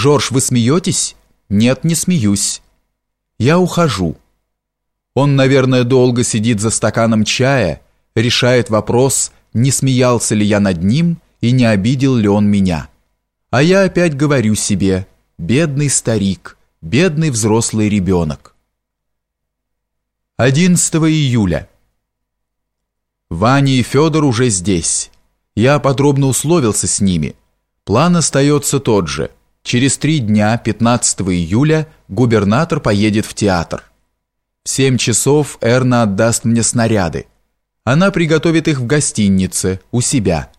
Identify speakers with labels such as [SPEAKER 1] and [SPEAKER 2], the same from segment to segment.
[SPEAKER 1] «Жорж, вы смеетесь?» «Нет, не смеюсь». Я ухожу. Он, наверное, долго сидит за стаканом чая, решает вопрос, не смеялся ли я над ним и не обидел ли он меня. А я опять говорю себе, бедный старик, бедный взрослый ребенок. 11 июля. Ваня и Федор уже здесь. Я подробно условился с ними. План остается тот же. Через три дня, 15 июля, губернатор поедет в театр. В семь часов Эрна отдаст мне снаряды. Она приготовит их в гостинице, у себя.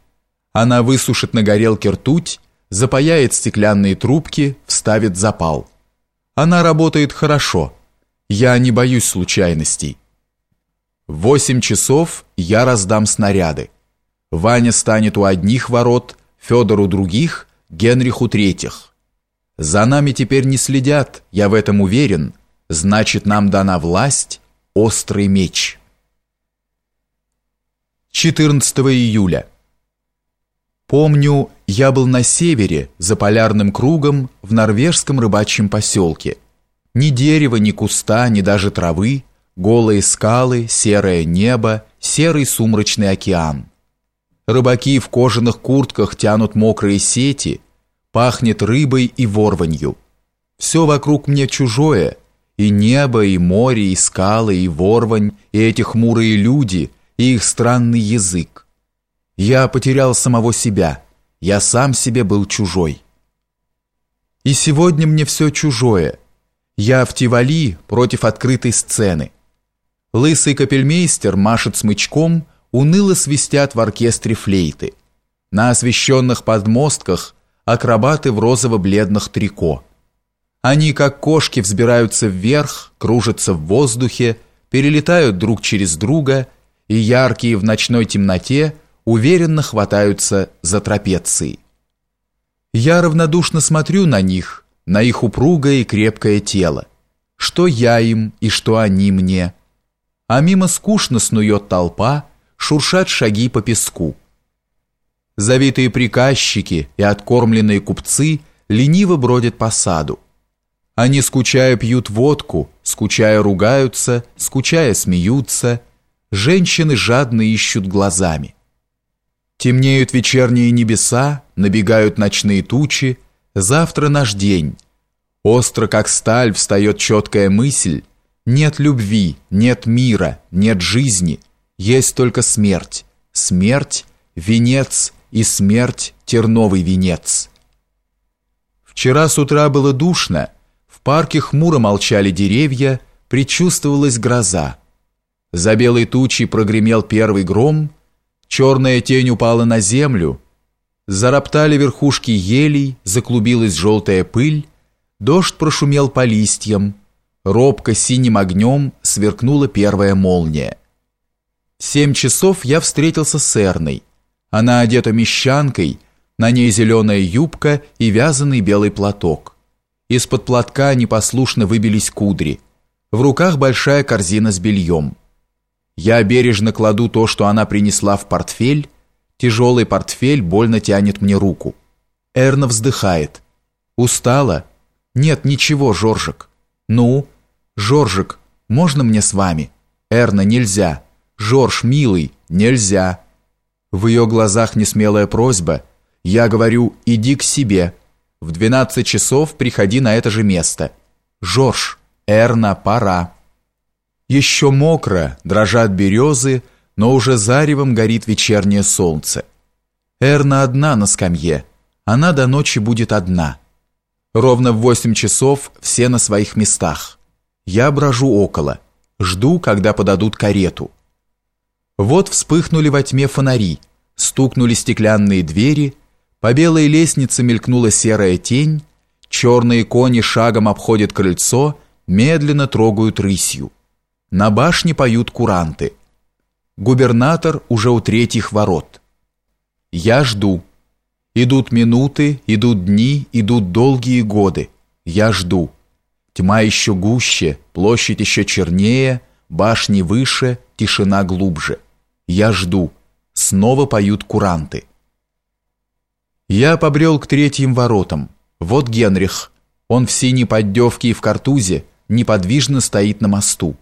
[SPEAKER 1] Она высушит на горелке ртуть, запаяет стеклянные трубки, вставит запал. Она работает хорошо. Я не боюсь случайностей. В восемь часов я раздам снаряды. Ваня станет у одних ворот, Федор у других, Генрих у третьих. За нами теперь не следят, я в этом уверен. Значит, нам дана власть, острый меч. 14 июля. Помню, я был на севере, за полярным кругом, в норвежском рыбачьем поселке. Ни дерева, ни куста, ни даже травы, голые скалы, серое небо, серый сумрачный океан. Рыбаки в кожаных куртках тянут мокрые сети, пахнет рыбой и ворванью. Все вокруг мне чужое, и небо, и море, и скалы, и ворвань, и эти хмурые люди, и их странный язык. Я потерял самого себя, я сам себе был чужой. И сегодня мне все чужое, я в Тивали против открытой сцены. Лысый капельмейстер машет смычком, уныло свистят в оркестре флейты. На освещенных подмостках акробаты в розово-бледных трико. Они, как кошки, взбираются вверх, кружатся в воздухе, перелетают друг через друга и яркие в ночной темноте уверенно хватаются за трапеции. Я равнодушно смотрю на них, на их упругое и крепкое тело. Что я им и что они мне. А мимо скучно снует толпа, шуршат шаги по песку. Завитые приказчики и откормленные купцы лениво бродят по саду. Они, скучая, пьют водку, скучая, ругаются, скучая, смеются. Женщины жадно ищут глазами. Темнеют вечерние небеса, набегают ночные тучи, Завтра наш день. Остро, как сталь, встает четкая мысль. Нет любви, нет мира, нет жизни. Есть только смерть. Смерть – венец, и смерть – терновый венец. Вчера с утра было душно. В парке хмуро молчали деревья, предчувствовалась гроза. За белой тучей прогремел первый гром, черная тень упала на землю – Зароптали верхушки елей, заклубилась желтая пыль, дождь прошумел по листьям, робко синим огнем сверкнула первая молния. В семь часов я встретился с Эрной. Она одета мещанкой, на ней зеленая юбка и вязаный белый платок. Из-под платка непослушно выбились кудри. В руках большая корзина с бельем. Я бережно кладу то, что она принесла в портфель, Тяжелый портфель больно тянет мне руку. Эрна вздыхает. «Устала?» «Нет, ничего, Жоржик». «Ну?» «Жоржик, можно мне с вами?» «Эрна, нельзя». «Жорж, милый, нельзя». В ее глазах несмелая просьба. Я говорю, иди к себе. В 12 часов приходи на это же место. Жорж, Эрна, пора. Еще мокро, дрожат березы, но уже заревом горит вечернее солнце. Эрна одна на скамье, она до ночи будет одна. Ровно в восемь часов все на своих местах. Я брожу около, жду, когда подадут карету. Вот вспыхнули во тьме фонари, стукнули стеклянные двери, по белой лестнице мелькнула серая тень, черные кони шагом обходят крыльцо, медленно трогают рысью. На башне поют куранты. Губернатор уже у третьих ворот. Я жду. Идут минуты, идут дни, идут долгие годы. Я жду. Тьма еще гуще, площадь еще чернее, башни выше, тишина глубже. Я жду. Снова поют куранты. Я побрел к третьим воротам. Вот Генрих. Он в синей поддевке и в картузе неподвижно стоит на мосту.